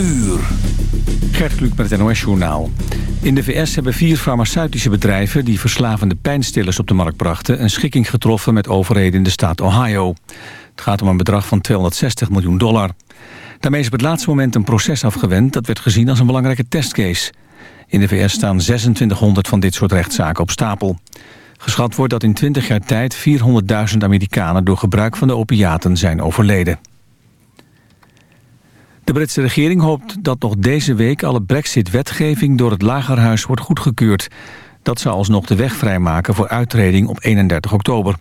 uur. Gert Kluk met het NOS-journaal. In de VS hebben vier farmaceutische bedrijven... die verslavende pijnstillers op de markt brachten... een schikking getroffen met overheden in de staat Ohio. Het gaat om een bedrag van 260 miljoen dollar. Daarmee is op het laatste moment een proces afgewend... dat werd gezien als een belangrijke testcase. In de VS staan 2600 van dit soort rechtszaken op stapel. Geschat wordt dat in 20 jaar tijd 400.000 Amerikanen... door gebruik van de opiaten zijn overleden. De Britse regering hoopt dat nog deze week alle brexit-wetgeving door het Lagerhuis wordt goedgekeurd. Dat zou alsnog de weg vrijmaken voor uittreding op 31 oktober.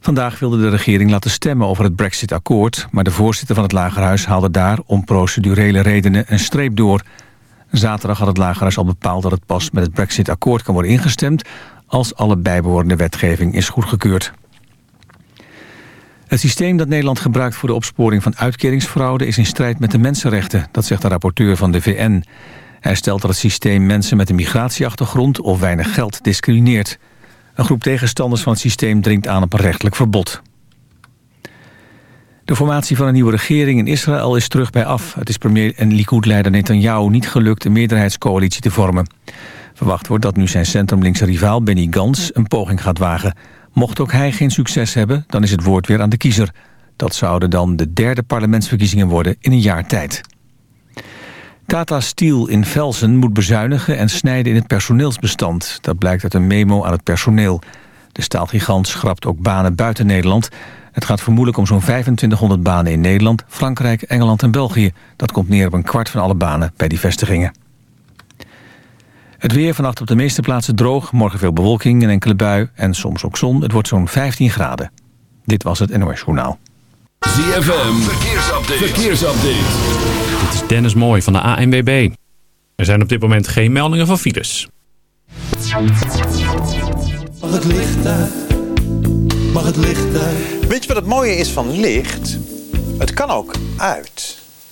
Vandaag wilde de regering laten stemmen over het brexit-akkoord... maar de voorzitter van het Lagerhuis haalde daar om procedurele redenen een streep door. Zaterdag had het Lagerhuis al bepaald dat het pas met het brexit-akkoord kan worden ingestemd... als alle bijbehorende wetgeving is goedgekeurd. Het systeem dat Nederland gebruikt voor de opsporing van uitkeringsfraude... is in strijd met de mensenrechten, dat zegt de rapporteur van de VN. Hij stelt dat het systeem mensen met een migratieachtergrond... of weinig geld discrimineert. Een groep tegenstanders van het systeem dringt aan op een rechtelijk verbod. De formatie van een nieuwe regering in Israël is terug bij af. Het is premier en Likud-leider Netanyahu niet gelukt een meerderheidscoalitie te vormen. Verwacht wordt dat nu zijn centrumlinkse rivaal Benny Gans een poging gaat wagen... Mocht ook hij geen succes hebben, dan is het woord weer aan de kiezer. Dat zouden dan de derde parlementsverkiezingen worden in een jaar tijd. Tata Steel in Velsen moet bezuinigen en snijden in het personeelsbestand. Dat blijkt uit een memo aan het personeel. De staalgigant schrapt ook banen buiten Nederland. Het gaat vermoedelijk om zo'n 2500 banen in Nederland, Frankrijk, Engeland en België. Dat komt neer op een kwart van alle banen bij die vestigingen. Het weer vannacht op de meeste plaatsen droog. Morgen veel bewolking, een enkele bui en soms ook zon. Het wordt zo'n 15 graden. Dit was het NOS Journaal. ZFM, verkeersupdate. verkeersupdate. Dit is Dennis Mooi van de ANWB. Er zijn op dit moment geen meldingen van files. Mag het licht uit? Mag het licht uit? Weet je wat het mooie is van licht? Het kan ook uit.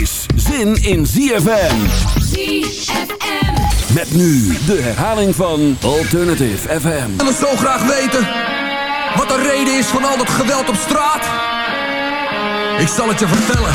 Is zin in ZFM. ZFM. Met nu de herhaling van Alternative FM. Ik wil zo graag weten wat de reden is van al dat geweld op straat. Ik zal het je vertellen.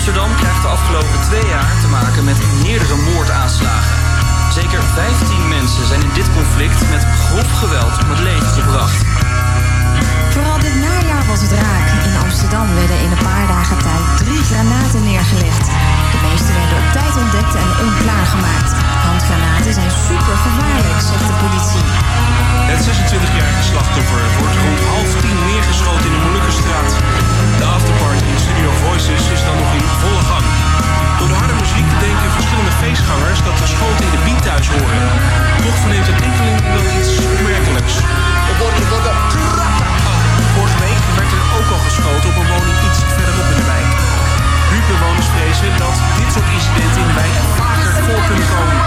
Amsterdam krijgt de afgelopen twee jaar te maken met meerdere moordaanslagen. Zeker 15 mensen zijn in dit conflict met grof geweld om het leven gebracht. Vooral dit najaar was het raak. In Amsterdam werden in een paar dagen tijd drie granaten neergelegd. De meeste werden op tijd ontdekt en onklaargemaakt. Handgranaten zijn super gevaarlijk, zegt de politie. Het 26-jarige slachtoffer wordt rond half tien neergeschoten in de Molukkenstraat. De afterparty in Studio Voices is dan nog in volle gang. Door de harde muziek denken verschillende feestgangers dat de schoten in de beat thuis horen. Toch verneemt een enkeling wel iets opmerkelijks. Vorige week werd er ook al geschoten op een woning iets verderop in de wijk. Buurtbewoners vrezen dat dit soort incidenten in de wijk vaker voor kunnen komen.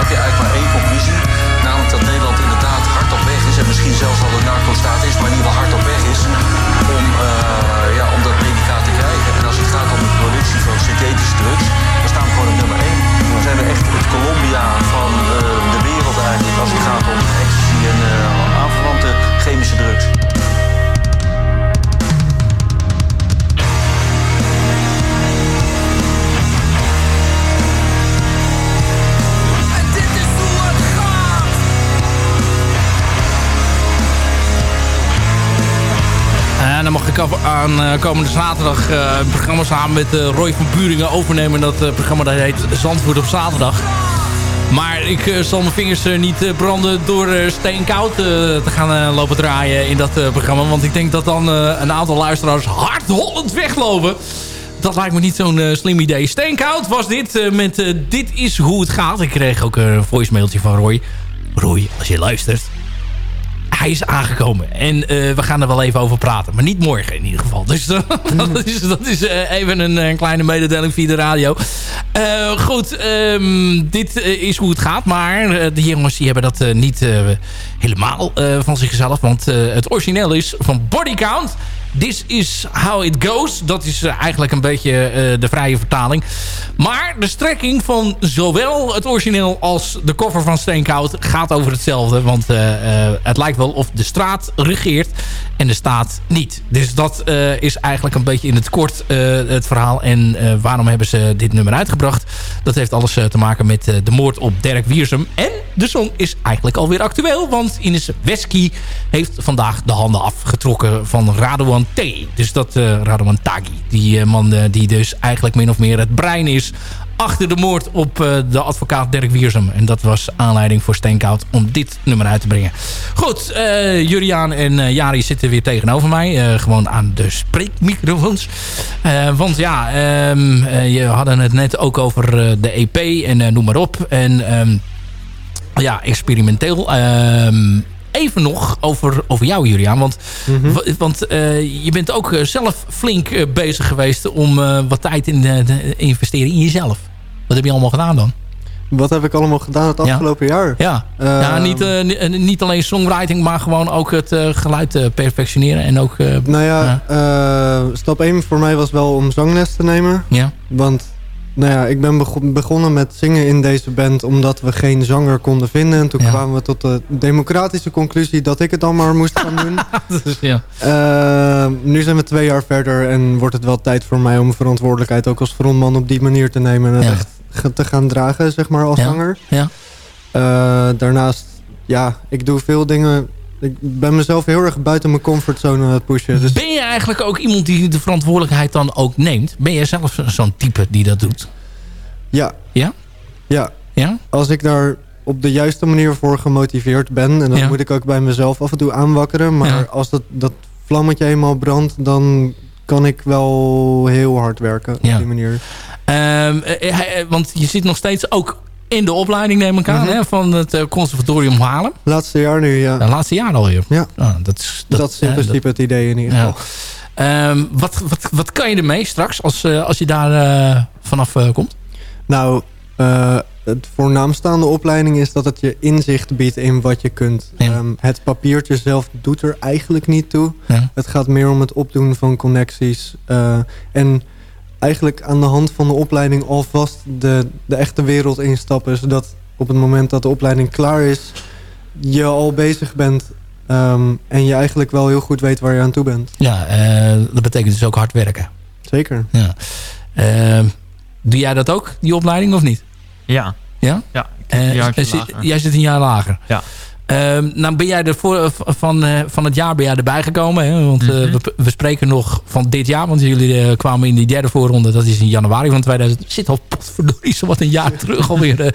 Heb je eigenlijk maar één conclusie. Namelijk dat Nederland inderdaad hard op weg is. En misschien zelfs al een narco-staat is, maar in ieder geval hard op weg is. Om, uh, En als het gaat om de productie van synthetische drugs. Dan staan we gewoon op nummer één. Dan zijn we echt het Colombia van uh, de wereld eigenlijk. Als het gaat om ecstasy en uh, aanverwante chemische drugs. Ik aan uh, komende zaterdag uh, een programma samen met uh, Roy van Buringen overnemen. Dat programma dat heet Zandvoort op zaterdag. Maar ik zal mijn vingers niet branden door steenkoud te gaan lopen draaien in dat programma. Want ik denk dat dan een aantal luisteraars hardhollend weglopen. Dat lijkt me niet zo'n slim idee. Steenkoud was dit met Dit is hoe het gaat. Ik kreeg ook een voicemailtje van Roy. Roy, als je luistert hij is aangekomen. En uh, we gaan er wel even over praten. Maar niet morgen in ieder geval. Dus dat is, dat is uh, even een, een, kleine mededeling via de radio. goed, um, dit is hoe het gaat. Maar de jongens die hebben dat niet helemaal van zichzelf. Want het origineel is van Body Count. This is how it goes. Dat is eigenlijk een beetje de vrije vertaling. Maar de strekking van zowel het origineel als de cover van Steenkoud gaat over hetzelfde. Want uh, het lijkt wel of de straat regeert en de staat niet. Dus dat is eigenlijk een beetje in het kort het verhaal. En waarom hebben ze dit nummer uitgebracht? Dat heeft alles te maken met de moord op Dirk Wiersum. En de song is eigenlijk alweer actueel. Want Ines Wesky heeft vandaag de handen afgetrokken van Dus dat Radouan Tagi. Die man die dus eigenlijk min of meer het brein is achter de moord op uh, de advocaat Dirk Wiersum. En dat was aanleiding voor Steenkoud om dit nummer uit te brengen. Goed, uh, en uh, Jari zitten weer tegenover mij. gewoon aan de spreekmicrofoons. want ja, um, je hadden het net ook over de EP en noem maar op. En um, ja, experimenteel um, even nog over, over jou, Juliaan. Want, mm -hmm. want uh, je bent ook zelf flink uh, bezig geweest om uh, wat tijd in te investeren in jezelf. Wat heb je allemaal gedaan dan? Wat heb ik allemaal gedaan het afgelopen ja. jaar? Ja, ja niet, niet alleen songwriting, maar gewoon ook het geluid perfectioneren. En ook, nou ja, ja. stap 1 voor mij was wel om zangles te nemen. Ja. Want nou ja, ik ben bego begonnen met zingen in deze band omdat we geen zanger konden vinden. En toen ja. kwamen we tot de democratische conclusie dat ik het dan maar moest gaan doen. dus, ja. uh, nu zijn we twee jaar verder en wordt het wel tijd voor mij om verantwoordelijkheid ook als frontman op die manier te nemen. En ja. echt te gaan dragen, zeg maar, als zanger. Ja. Uh, daarnaast, ja, ik doe veel dingen ik ben mezelf heel erg buiten mijn comfortzone aan het pushen. Dus... Ben je eigenlijk ook iemand die de verantwoordelijkheid dan ook neemt? Ben je zelf zo'n type die dat doet? Ja. Ja? Ja. Ja? Als ik daar op de juiste manier voor gemotiveerd ben... en dat ja. moet ik ook bij mezelf af en toe aanwakkeren... maar ja. als dat, dat vlammetje eenmaal brandt... dan kan ik wel heel hard werken ja. op die manier. Um, want je zit nog steeds ook in de opleiding neem ik aan, mm -hmm. hè, van het uh, conservatorium Haarlem. Laatste jaar nu, ja. ja laatste jaar alweer. Ja. Ah, dat, is, dat, dat, is in uh, principe dat, het idee in ieder geval. Ja. Um, wat, wat, wat kan je ermee straks als, uh, als je daar vanaf komt? Nou, het voornaamstaande opleiding is dat het je inzicht biedt in wat je kunt. Ja. Um, het papiertje zelf doet er eigenlijk niet toe. Ja. Het gaat meer om het opdoen van connecties. en eigenlijk aan de hand van de opleiding alvast de, de echte wereld instappen. Zodat op het moment dat de opleiding klaar is... je al bezig bent Ehm, en je eigenlijk wel heel goed weet waar je aan toe bent. Ja, dat betekent dus ook hard werken. Zeker. Ja. Ehm, doe jij dat ook, die opleiding, of niet? Ja. Ja? Ja, jij zit een jaar lager. Ja. Uh, nou ben jij er voor, van, uh, van het jaar ben jij erbij gekomen. Hè? Want mm -hmm. we, we, spreken nog van dit jaar. Want jullie kwamen in die derde voorronde. Dat is in januari van 2000. Zit al potverdorie zo wat een jaar terug alweer.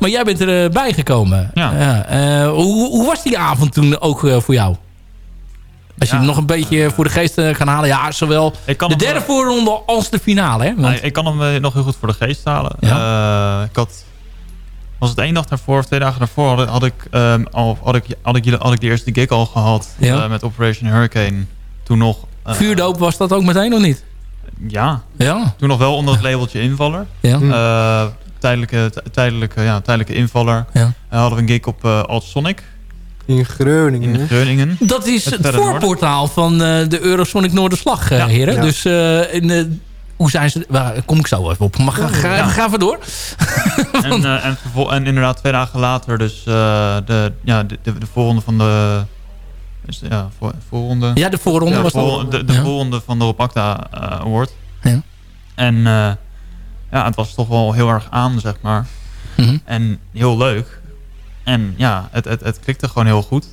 maar jij bent erbij gekomen. Ja. hoe, hoe was die avond toen ook voor jou? Als je ja, hem nog een beetje voor de geest kan halen. Ja, zowel de derde voorronde als de finale. Hè? Want... ik kan hem nog heel goed voor de geest halen. Ja. ik had was het één dag daarvoor of twee dagen daarvoor had, had ik, um, al, had, ik, had, ik, had ik de eerste gig al gehad ja. uh, met Operation Hurricane. Toen nog... Uh, Vuurdoop was dat ook meteen of niet? Ja. ja. Toen nog wel onder het labeltje invaller. Ja. Uh, tijdelijke, tijdelijke, ja, tijdelijke invaller. Ja. hadden we een gig op uh, Altsonic. In Groningen. In Groningen. Dat is het, het voorportaal van de Eurosonic Noorderslag, ja. heren. Ja. Dus in de hoe zijn ze... Waar kom ik zo even op. Maar ga, ga, ja. ga even door. en, uh, en, en, inderdaad twee dagen later dus uh, de, ja, de, de, de voorronde van de... Dus, ja, voor, voorronde. Ja, de voorronde ja, was voor, dat. De, de ja. voorronde van de Rob Acta uh, Award. Ja. En ja, het was toch wel heel erg aan, zeg maar. Mm -hmm. En heel leuk. En ja, het, het, het klikte gewoon heel goed.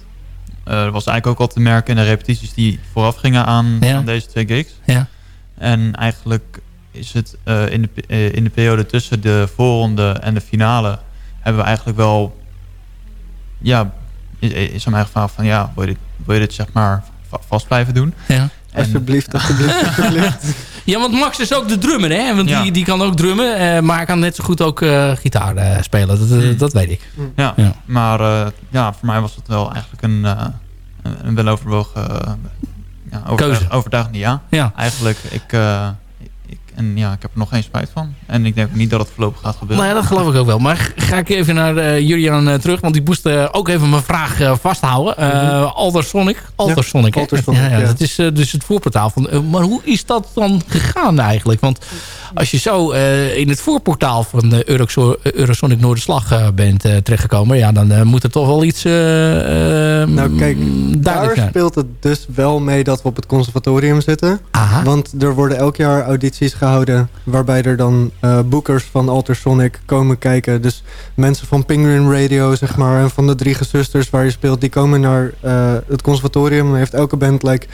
Er was eigenlijk ook al te merken in de repetities die vooraf gingen aan, aan deze twee gigs. Ja. En eigenlijk is het uh, in, de, uh, in de periode tussen de voorronde en de finale... hebben we eigenlijk wel... Ja, is, is hem eigenlijk van, van ja, wil je dit, wil je dit zeg maar vast blijven doen? Ja. En, alsjeblieft, alsjeblieft, alsjeblieft. ja, want Max is ook de drummer, hè? Want ja. die, die kan ook drummen, uh, maar hij kan net zo goed ook uh, gitaar uh, spelen. Dat, mm. dat weet ik. Ja, ja. maar ja, voor mij was het wel eigenlijk een, een weloverwogen ja, overtuig, overtuigende ja. ja. Eigenlijk, ik, ik, en ja, ik heb er nog geen spijt van. En ik denk niet dat het voorlopig gaat gebeuren. Nou ja, dat geloof ik ook wel. Maar ga ik even naar uh, Julian uh, terug. Want ik moest uh, ook even mijn vraag vasthouden. Uh, mm -hmm. Aldersonic. Aldersonic, ja, Aldersonic ja, ja, ja. Dat is dus het voorportaal. Van, maar hoe is dat dan gegaan eigenlijk? Want als je zo in het voorportaal van de Euro Eurosonic Noorderslag bent terechtgekomen... Ja, dan moet er toch wel iets Nou kijk, daar zijn. speelt het dus wel mee dat we op het conservatorium zitten. Aha. Want er worden elk jaar audities gehouden... waarbij er dan uh, boekers van Altersonic komen kijken. Dus mensen van Penguin Radio, zeg maar... en van de drie gezusters waar je speelt... die komen naar uh, het conservatorium. Dan heeft elke band like,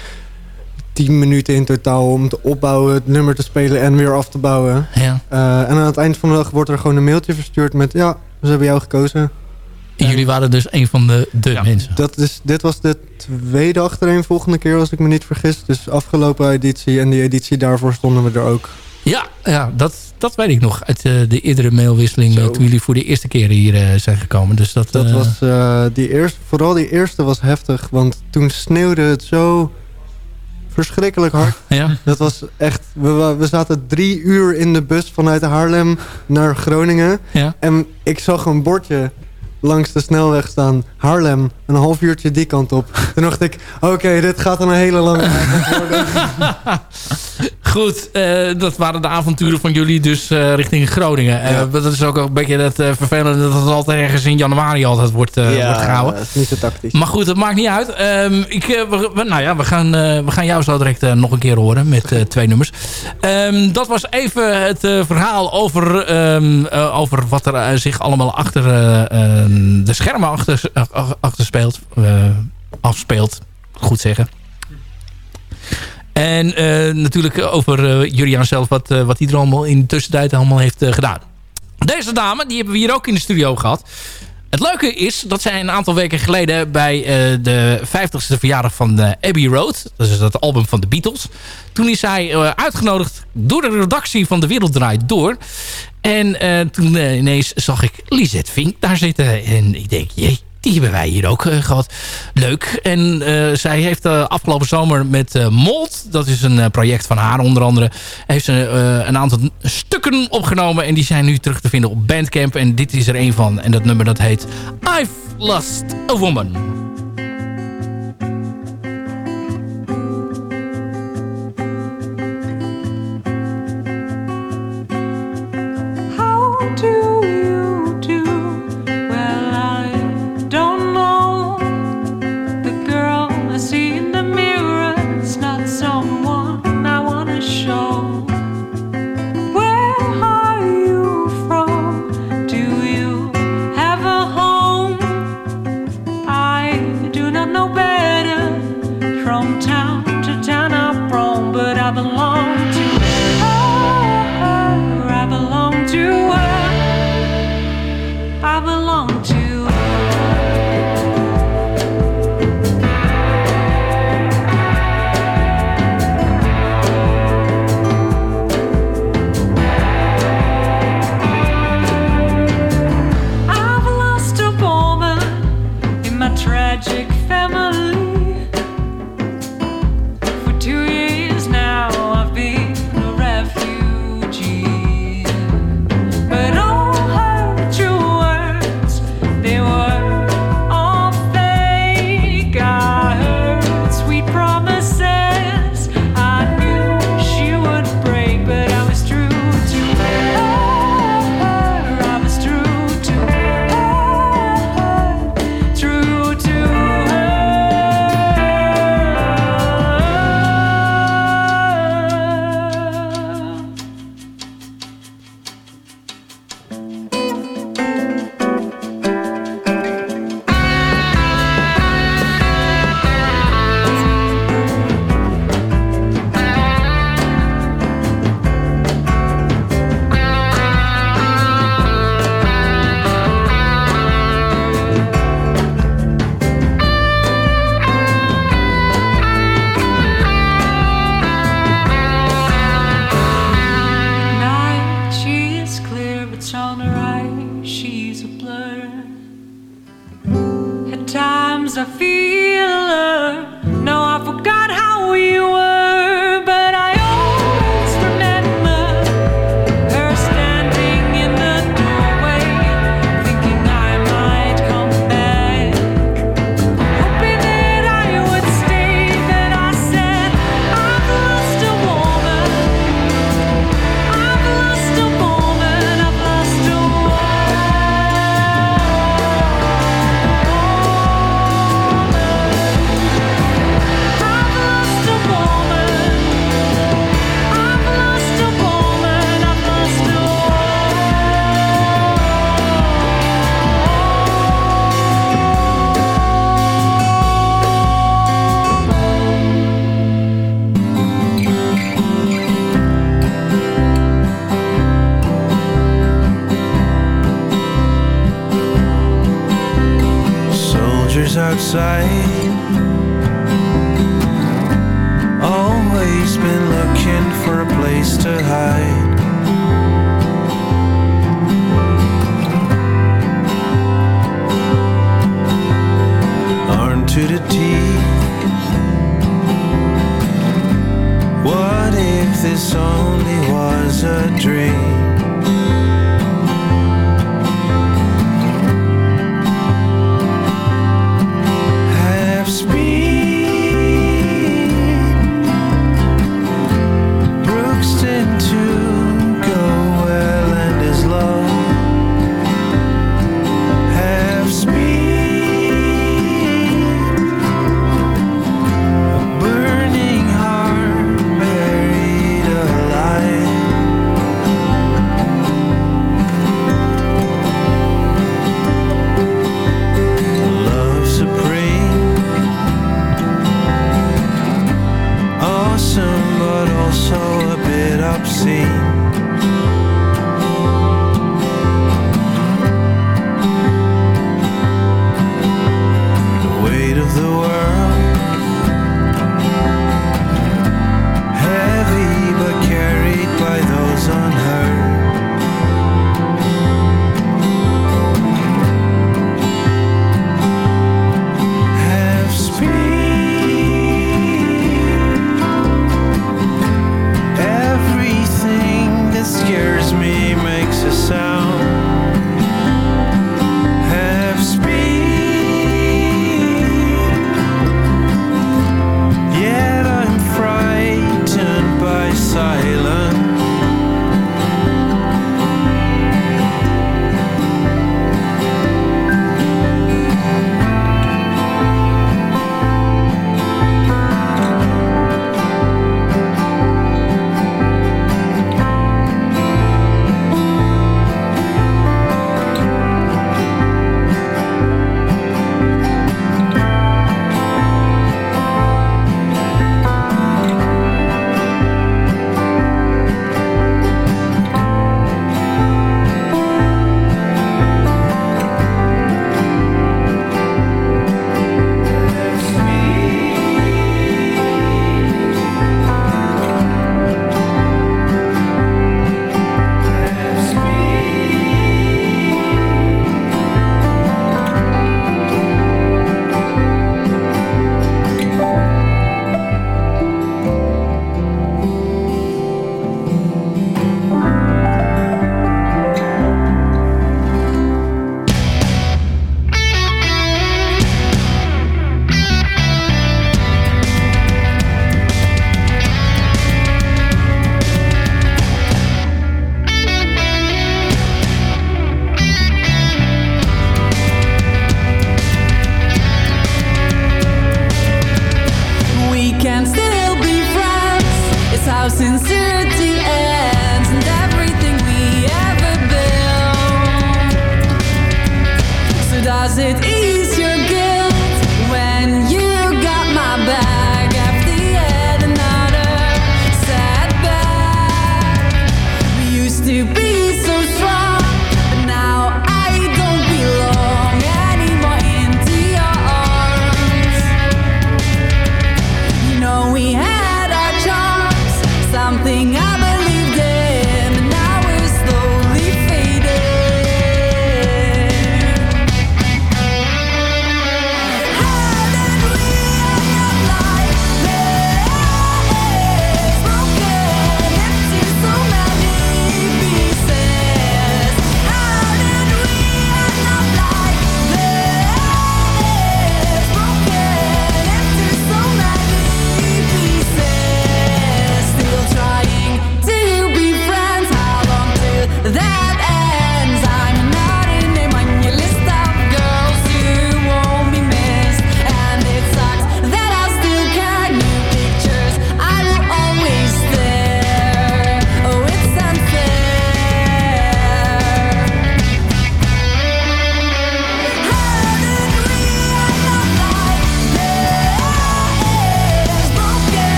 10 minuten in totaal om te opbouwen... het nummer te spelen en weer af te bouwen. Ja. Uh, en aan het eind van de dag wordt er gewoon een mailtje verstuurd met... ja, ze hebben jou gekozen. En jullie waren dus een van de, de ja. mensen. Dat is, dit was de tweede achtereen volgende keer, als ik me niet vergis. Dus afgelopen editie en die editie daarvoor stonden we er ook. Ja, ja dat, dat weet ik nog. Uit uh, de eerdere mailwisseling uh, toen jullie voor de eerste keer hier uh, zijn gekomen. Dus dat, dat was, die eerste, vooral die eerste was heftig. Want toen sneeuwde het zo verschrikkelijk hard. Ja. Dat was echt... We, we zaten drie uur in de bus vanuit Haarlem naar Groningen. Ja. En ik zag een bordje langs de snelweg staan. Haarlem, een half uurtje die kant op. Toen dacht ik, oké, okay, dit gaat een hele lange worden. Goed, uh, dat waren de avonturen van jullie dus uh, richting Groningen. Uh, ja. Dat is ook een beetje het vervelende dat het altijd ergens in januari altijd wordt, ja, wordt gehouden. dat is niet zo tactisch. Maar goed, dat maakt niet uit. Um, ik, we, nou ja, we gaan, we gaan jou zo direct nog een keer horen met twee nummers. Um, dat was even het verhaal over, um, over wat er zich allemaal achter de schermen achter, achter speelt, afspeelt. Goed zeggen. En uh, natuurlijk over uh, Julian zelf, wat, wat hij er allemaal in de tussentijd allemaal heeft gedaan. Deze dame, die hebben we hier ook in de studio gehad. Het leuke is dat zij een aantal weken geleden bij de 50ste verjaardag van Abbey Road... dat is het album van de Beatles... toen is zij uitgenodigd door de redactie van De Wereld Draait Door... En toen ineens zag ik Lisette Vink daar zitten. En ik denk, jee, die hebben wij hier ook uh, gehad. Leuk. En zij heeft afgelopen zomer met Mold, dat is een project van haar onder andere, heeft ze een aantal stukken opgenomen. En die zijn nu terug te vinden op Bandcamp. En dit is er een van. En dat nummer dat heet I've Lost a Woman. others outside. Always been looking for a place to hide. Armed to the teeth. What if this only was a dream?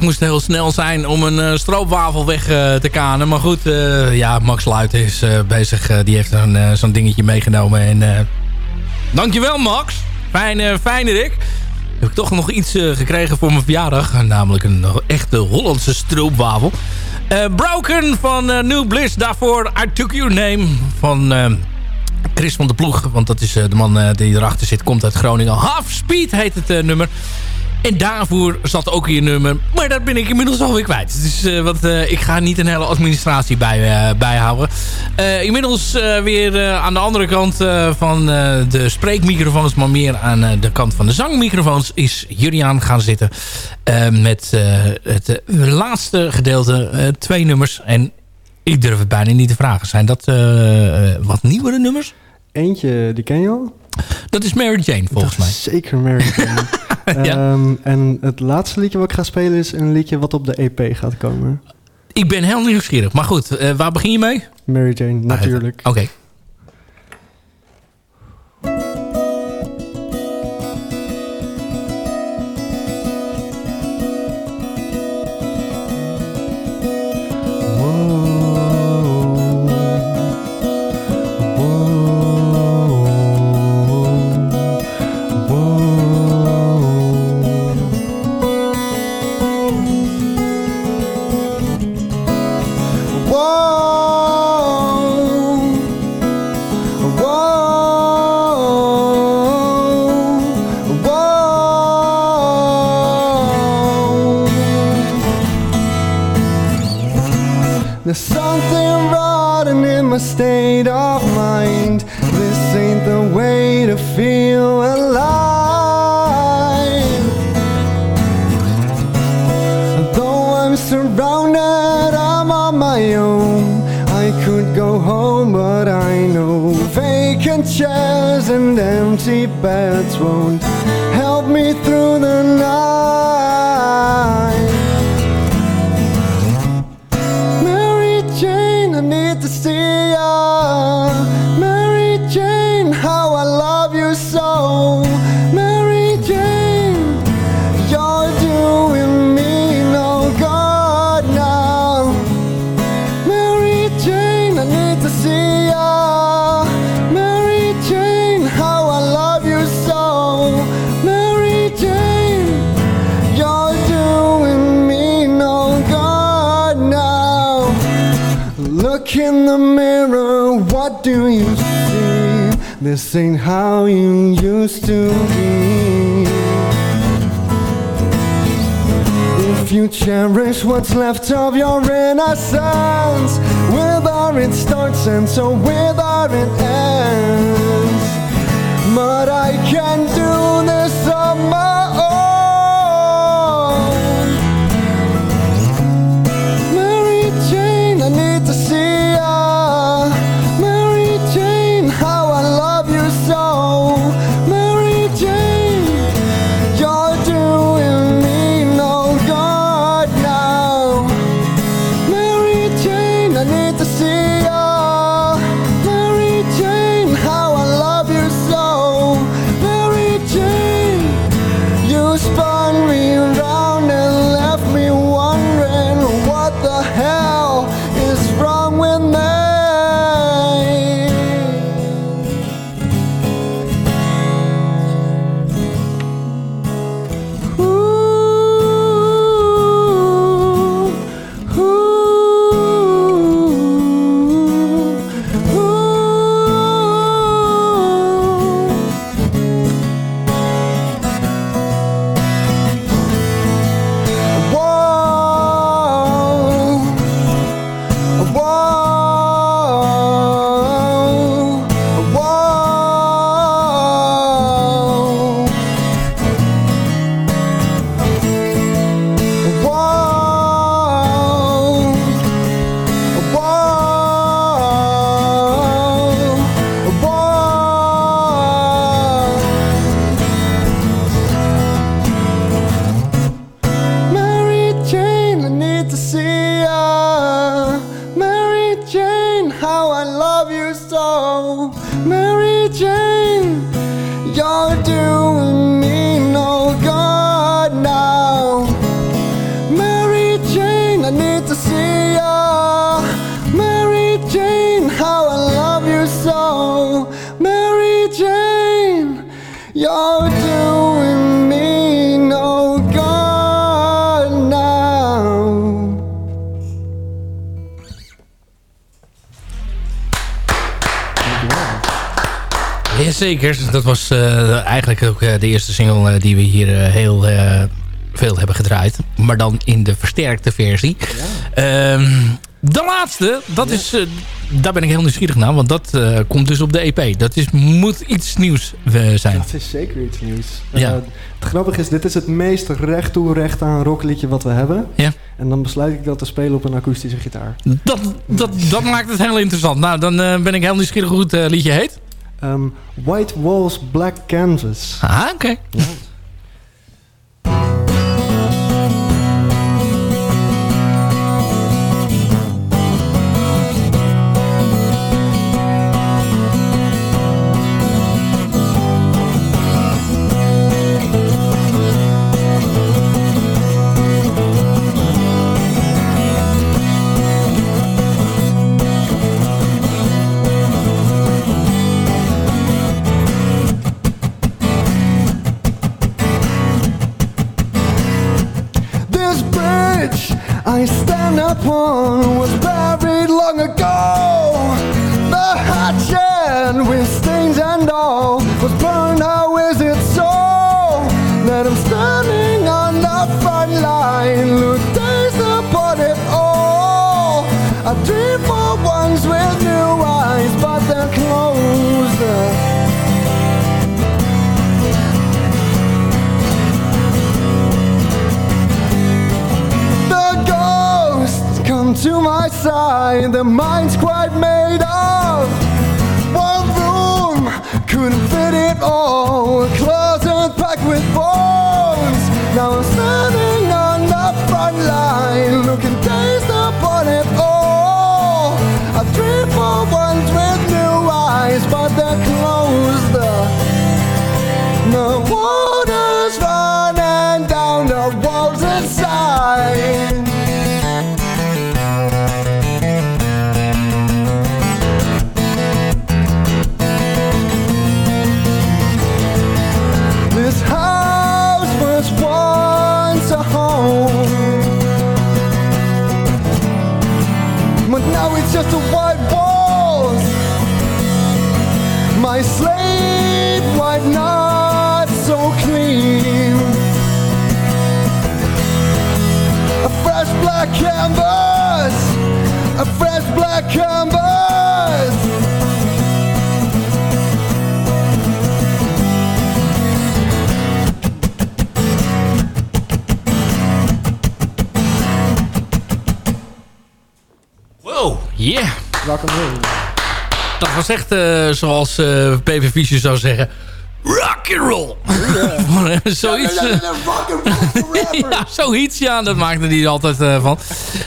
Jij moest heel snel zijn om een uh, stroopwafel weg uh, te kanen. Maar goed, uh, ja, Max Luiten is bezig. die heeft zo'n dingetje meegenomen. En dankjewel Max. Fijn, fijne Rick. Heb ik toch nog iets gekregen voor mijn verjaardag. Namelijk een echte Hollandse stroopwafel. Broken van New Bliss. Daarvoor I Took Your Name van... Chris van de Ploeg, want dat is de man die erachter zit, komt uit Groningen. Half Speed heet het nummer. En daarvoor zat ook je nummer. Maar dat ben ik inmiddels alweer kwijt. Dus uh, wat, uh, ik ga niet een hele administratie bij, uh, bijhouden. inmiddels weer aan de andere kant van de spreekmicrofoons... maar meer aan de kant van de zangmicrofoons... is Julian gaan zitten met het laatste gedeelte. twee nummers. En ik durf het bijna niet te vragen. Zijn dat wat nieuwere nummers? Eentje, die ken je al? Dat is Mary Jane, volgens mij. Zeker Mary Jane. ja. um, en het laatste liedje wat ik ga spelen is een liedje wat op de EP gaat komen. Ik ben heel nieuwsgierig. Maar goed, uh, waar begin je mee? Mary Jane, natuurlijk. Oké. Okay. What's left of your innocence, whether it starts and so whether it ends. Jazeker, dat was eh, eigenlijk ook eh, de eerste single eh, die we hier heel veel hebben gedraaid. Maar dan in de versterkte versie. Ehm, de laatste, dat is, daar ben ik heel nieuwsgierig naar. Want dat komt dus op de EP. Dat is, moet iets nieuws zijn. Dat is zeker iets nieuws. Ja. Het grappige is, dit is het meest recht toe recht aan rockliedje wat we hebben. Ja. En dan besluit ik dat te spelen op een akoestische gitaar. Dat, dat, dat maakt het heel interessant. Nou, dan ben ik heel nieuwsgierig hoe het liedje heet. Ehm, White Walls, Black Canvas. Ah. This to my side, The minds quite made up. One room couldn't fit it all, a closet packed with bones. Now I'm standing on the front line, looking dazed upon it all. I dream for ones with new eyes, but they're closed. The water's running down the walls inside. Just a white walls. My slate white, not so clean. A fresh black canvas, a fresh black canvas. Yeah. Welkom in. Dat was echt, eh, zoals PV Fischer zou zeggen... Rock and roll. zoiets. eh, ja, zoiets. Ja, dat maakte hij altijd eh, van.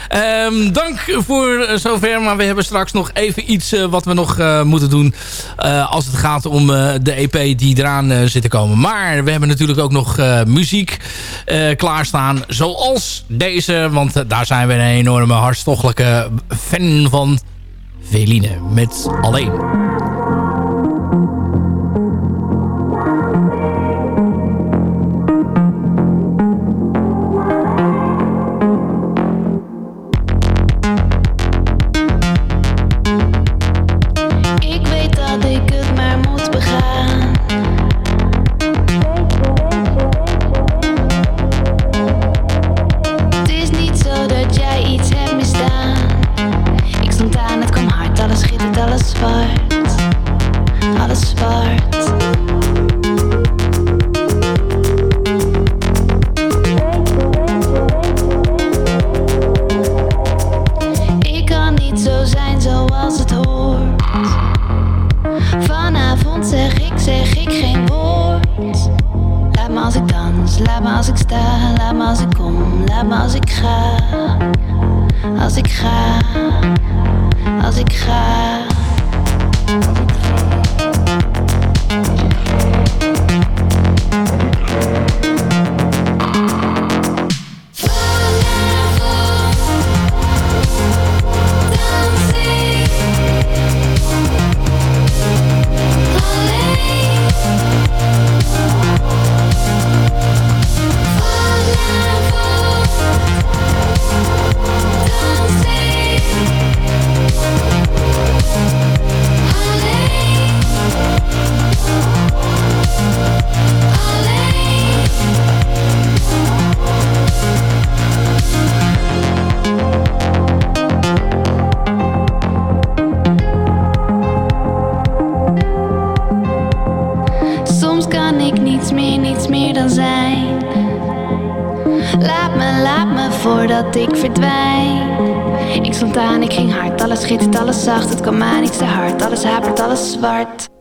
Ehm, dank voor eh, zover. Maar we hebben straks nog even iets wat we nog moeten doen. als het gaat om de EP die eraan zit te komen. Maar we hebben natuurlijk ook nog muziek klaarstaan. Zoals deze. Want daar zijn we een enorme hartstochtelijke fan van. Veline met Alleen. niets meer, niets meer dan zijn. Laat me, laat me voordat ik verdwijn. Ik stond aan, ik ging hard, alles schittert, alles zacht. Het kan aan, iets te hard, alles hapert, alles zwart.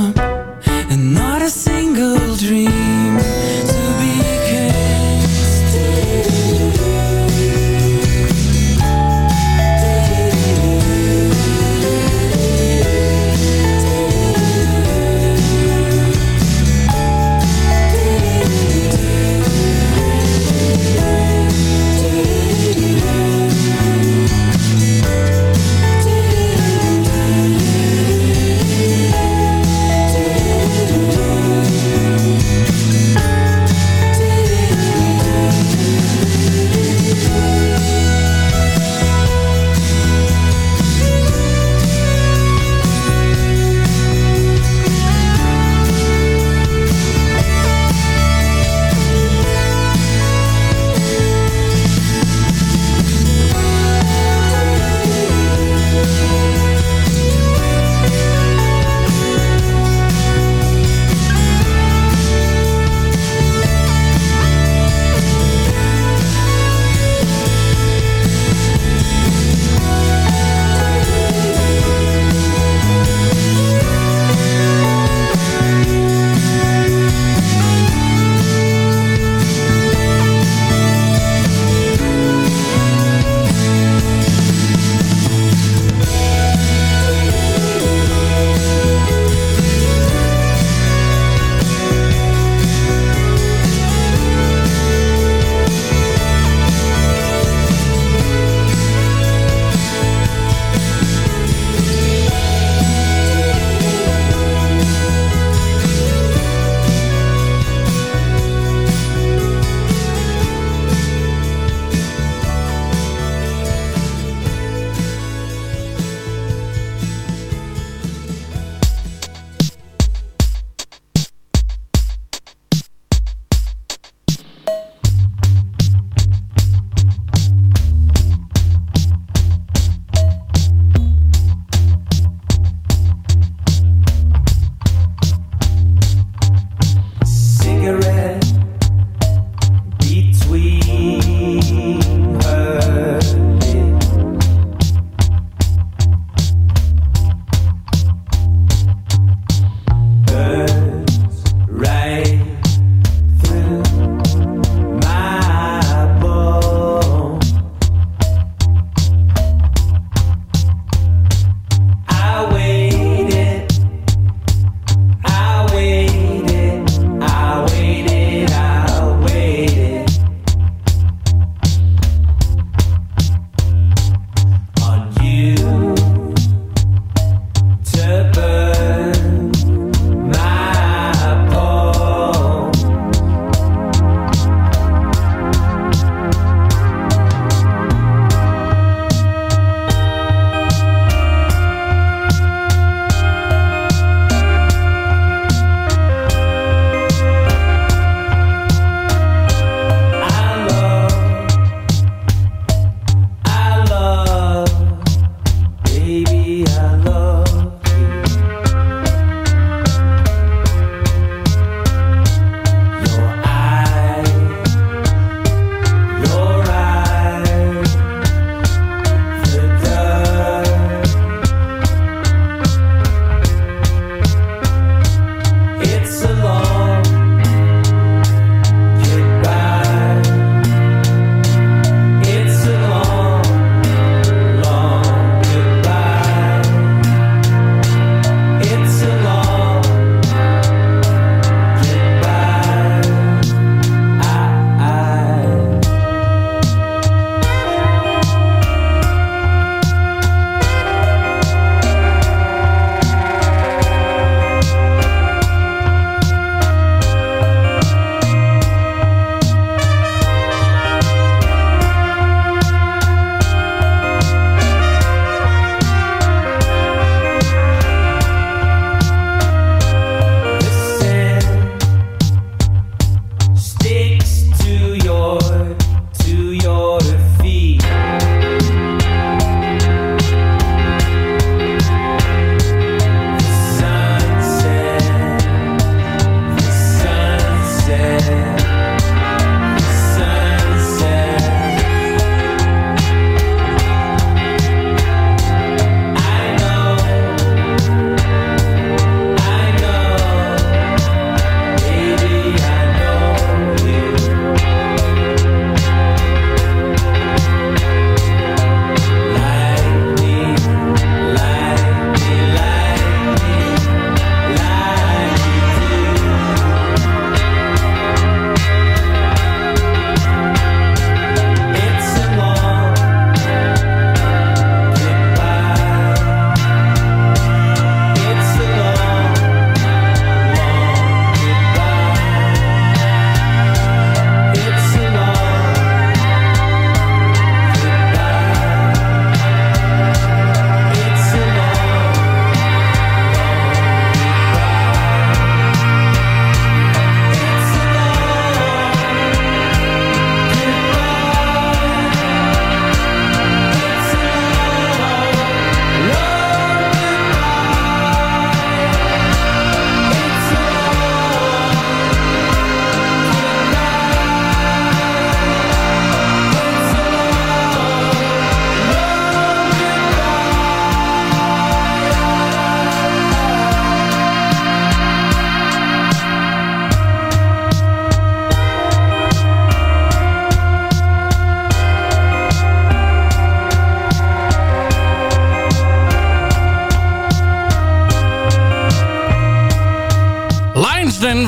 time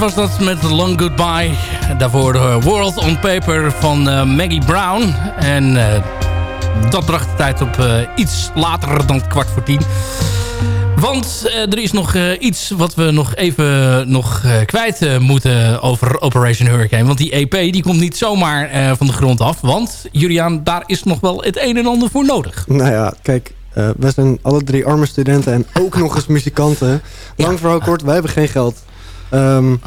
was dat met Long Goodbye. Daarvoor de World on Paper van uh, Maggie Brown. En uh, dat bracht de tijd op uh, iets later dan kwart voor tien. Want er is nog iets wat we nog even nog, kwijt moeten over Operation Hurricane. Want die EP die komt niet zomaar van de grond af. Want Julian, daar is nog wel het een en ander voor nodig. Nou ja, kijk, uh, we zijn alle drie arme studenten en ook nog eens muzikanten. Lang verhaal kort, wij hebben geen geld. Um,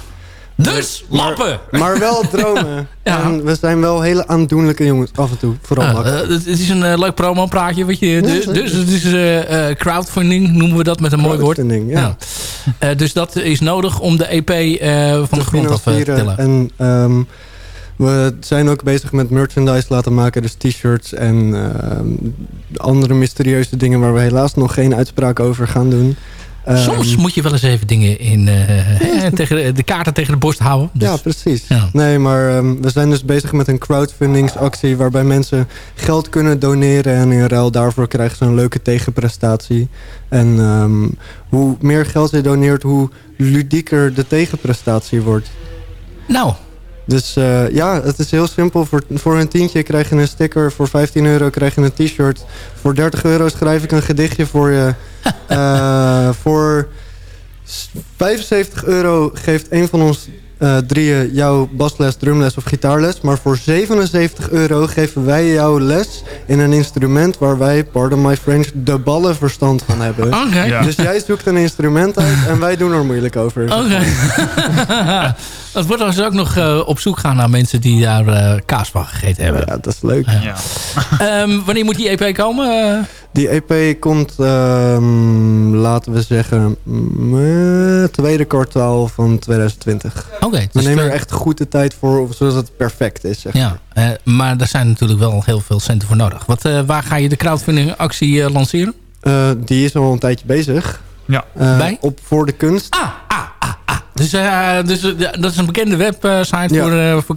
dus lappen! Maar, wel dromen. ja. En we zijn wel hele aandoenlijke jongens af en toe. Vooral uh, het is een uh, leuk promo-praatje. Wat je, dus, dus het is uh, crowdfunding, noemen we dat met een mooi woord. Ja. ja. dus dat is nodig om de EP van de grond af te tellen. En um, we zijn ook bezig met merchandise laten maken. Dus t-shirts en uh, andere mysterieuze dingen... waar we helaas nog geen uitspraak over gaan doen. Soms um, moet je wel eens even dingen in uh, tegen de kaarten tegen de borst houden. Dus. Ja, precies. Ja. Nee, maar um, we zijn dus bezig met een crowdfundingsactie... waarbij mensen geld kunnen doneren... en in ruil daarvoor krijgen ze een leuke tegenprestatie. En um, hoe meer geld je doneert... hoe ludieker de tegenprestatie wordt. Nou, dus uh, ja, het is heel simpel. Voor, voor een tientje krijg je een sticker. Voor 15 euro krijg je een t-shirt. Voor 30 euro schrijf ik een gedichtje voor je. Uh, voor 75 euro geeft een van ons uh, drieën jouw basles, drumles of gitaarles. Maar voor 77 euro geven wij jou les in een instrument... waar wij, pardon my French, de ballen verstand van hebben. Okay. Ja. Dus jij zoekt een instrument uit en wij doen er moeilijk over. Oké. Okay. Het wordt dus ook nog uh, op zoek gaan naar mensen die daar uh, kaas van gegeten hebben. Ja, dat is leuk. Ja. um, wanneer moet die EP komen? Die EP komt, um, laten we zeggen, mm, tweede kwartaal van 2020. Oké. Okay, we nemen er echt goed de tijd voor, zodat het perfect is. Zeg ja, uh, maar daar zijn natuurlijk wel heel veel centen voor nodig. Wat, waar ga je de crowdfunding actie lanceren? die is al een tijdje bezig. Ja. Bij? Op Voor de Kunst. Ah, ah, ah, ah. Dus, uh, dus dat is een bekende website ja. voor, uh, voor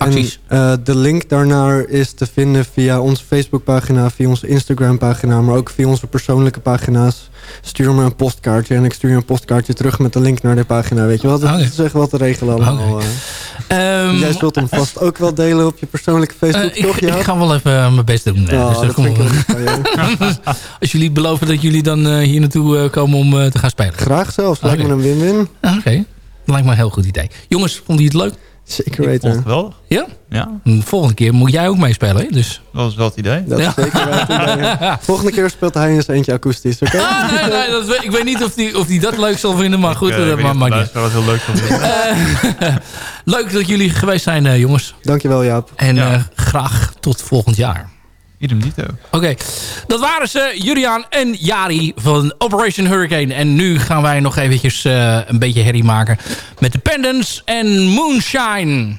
crowdfundingsacties. En, de link daarnaar is te vinden via onze Facebookpagina, via onze Instagram-pagina, maar ook via onze persoonlijke pagina's. Stuur me een postkaartje en ik stuur je een postkaartje terug met de link naar de pagina. Weet je wat? Dat is echt wat te regelen allemaal. Okay. Um, Jij zult hem vast ook wel delen op je persoonlijke Facebook, uh, toch? Ik, ik ga wel even mijn best doen. Oh, dus dat Als jullie beloven dat jullie dan uh, hier naartoe komen om te gaan spelen. Graag zelfs. Lijkt me een win-win. Oké. Okay. Lijkt me een heel goed idee. Jongens, vonden jullie het leuk? Zeker weten. Ik wel. Ja? Ja. De volgende keer moet jij ook meespelen? Dus. Dat is wel het idee. Dat is ja. zeker wel het idee. Volgende keer speelt hij eens eentje akoestisch, oké? Okay? Ah, nee, nee, dat, ik weet niet of die, of die dat leuk zal vinden, maar goed. Ik, uh, dat maar, maar niet. Heel leuk van uh, Leuk dat jullie geweest zijn, uh, jongens. Dankjewel, Jaap. En ja. graag tot volgend jaar. Idem dito. Oké, dat waren ze, Julian en Jari van Operation Hurricane. En nu gaan wij nog eventjes uh, een beetje herrie maken met de Pendants en Moonshine.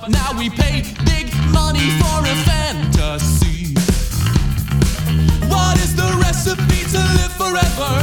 but now we pay big money for a fantasy. What is the recipe to live forever?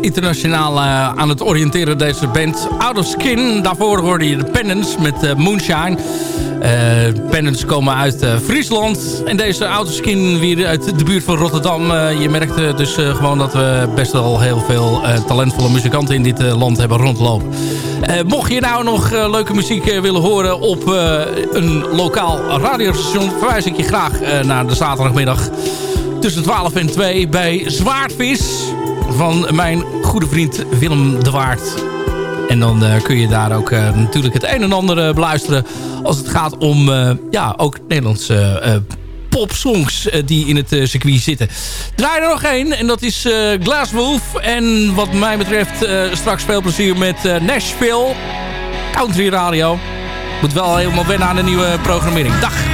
Internationaal eh, aan het oriënteren, deze band. Out of Skin, daarvoor hoorde je de Penance met eh, Moonshine. Eh Penance komen uit Friesland. En deze Out of Skin weer uit de buurt van Rotterdam. Je merkt dus gewoon dat we best wel heel veel talentvolle muzikanten in dit land hebben rondlopen. Mocht je nou nog leuke muziek willen horen op een lokaal radiostation... verwijs ik je graag naar de zaterdagmiddag tussen 12 en 2 bij Zwaardvis van mijn goede vriend Willem de Waard. En dan eh, kun je daar ook eh, natuurlijk het een en ander eh, beluisteren als het gaat om ja, ook Nederlandse popsongs die in het circuit zitten. Draai er nog één en dat is Glasswolf. En wat mij betreft straks veel plezier met Nashville. Country Radio. Moet wel helemaal wennen aan de nieuwe programmering. Dag!